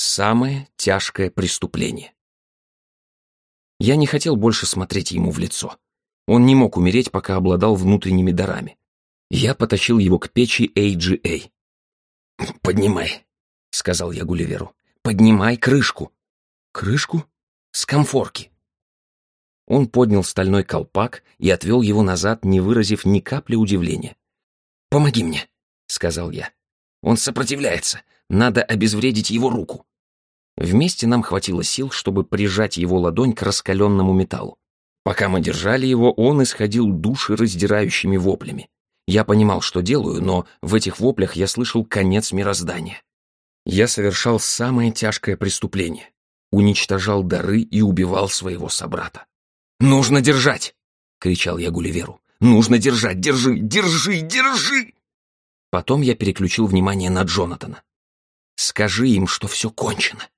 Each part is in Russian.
Самое тяжкое преступление. Я не хотел больше смотреть ему в лицо. Он не мог умереть, пока обладал внутренними дарами. Я потащил его к печи AGA. «Поднимай», — сказал я Гулливеру. «Поднимай крышку». «Крышку?» «С комфорки». Он поднял стальной колпак и отвел его назад, не выразив ни капли удивления. «Помоги мне», — сказал я. «Он сопротивляется. Надо обезвредить его руку». Вместе нам хватило сил, чтобы прижать его ладонь к раскаленному металлу. Пока мы держали его, он исходил души раздирающими воплями. Я понимал, что делаю, но в этих воплях я слышал конец мироздания. Я совершал самое тяжкое преступление. Уничтожал дары и убивал своего собрата. «Нужно держать!» — кричал я Гулливеру. «Нужно держать! Держи! Держи! Держи!» Потом я переключил внимание на Джонатана. «Скажи им, что все кончено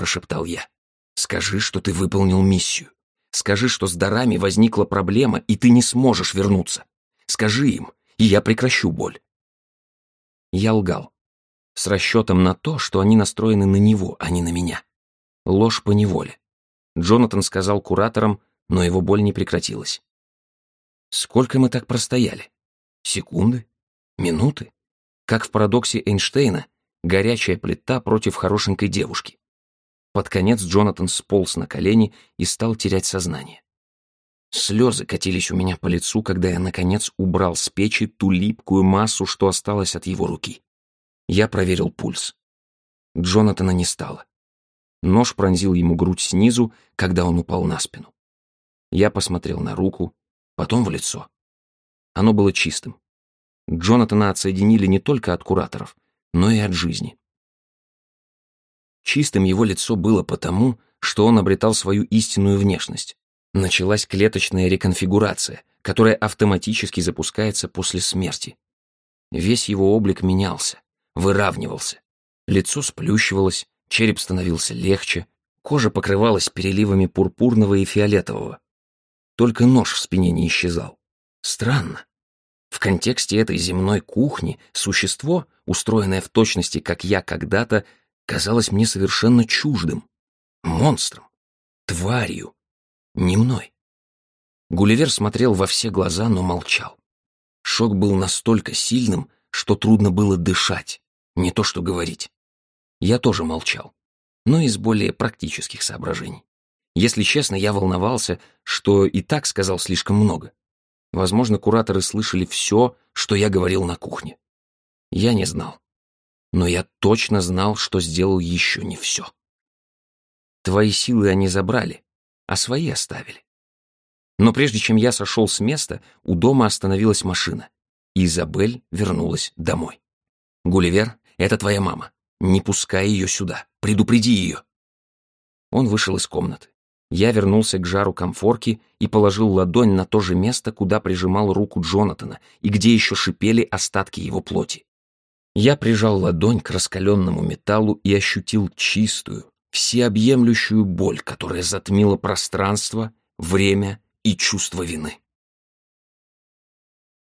прошептал я. «Скажи, что ты выполнил миссию. Скажи, что с дарами возникла проблема, и ты не сможешь вернуться. Скажи им, и я прекращу боль». Я лгал. С расчетом на то, что они настроены на него, а не на меня. Ложь по неволе. Джонатан сказал кураторам, но его боль не прекратилась. Сколько мы так простояли? Секунды? Минуты? Как в парадоксе Эйнштейна, горячая плита против хорошенькой девушки. Под конец Джонатан сполз на колени и стал терять сознание. Слезы катились у меня по лицу, когда я, наконец, убрал с печи ту липкую массу, что осталось от его руки. Я проверил пульс. Джонатана не стало. Нож пронзил ему грудь снизу, когда он упал на спину. Я посмотрел на руку, потом в лицо. Оно было чистым. Джонатана отсоединили не только от кураторов, но и от жизни. Чистым его лицо было потому, что он обретал свою истинную внешность. Началась клеточная реконфигурация, которая автоматически запускается после смерти. Весь его облик менялся, выравнивался. Лицо сплющивалось, череп становился легче, кожа покрывалась переливами пурпурного и фиолетового. Только нож в спине не исчезал. Странно. В контексте этой земной кухни существо, устроенное в точности, как я когда-то, казалось мне совершенно чуждым, монстром, тварью, не мной. Гулливер смотрел во все глаза, но молчал. Шок был настолько сильным, что трудно было дышать, не то что говорить. Я тоже молчал, но из более практических соображений. Если честно, я волновался, что и так сказал слишком много. Возможно, кураторы слышали все, что я говорил на кухне. Я не знал но я точно знал, что сделал еще не все. Твои силы они забрали, а свои оставили. Но прежде чем я сошел с места, у дома остановилась машина, и Изабель вернулась домой. «Гулливер, это твоя мама. Не пускай ее сюда. Предупреди ее». Он вышел из комнаты. Я вернулся к жару комфорки и положил ладонь на то же место, куда прижимал руку Джонатана и где еще шипели остатки его плоти. Я прижал ладонь к раскаленному металлу и ощутил чистую, всеобъемлющую боль, которая затмила пространство, время и чувство вины.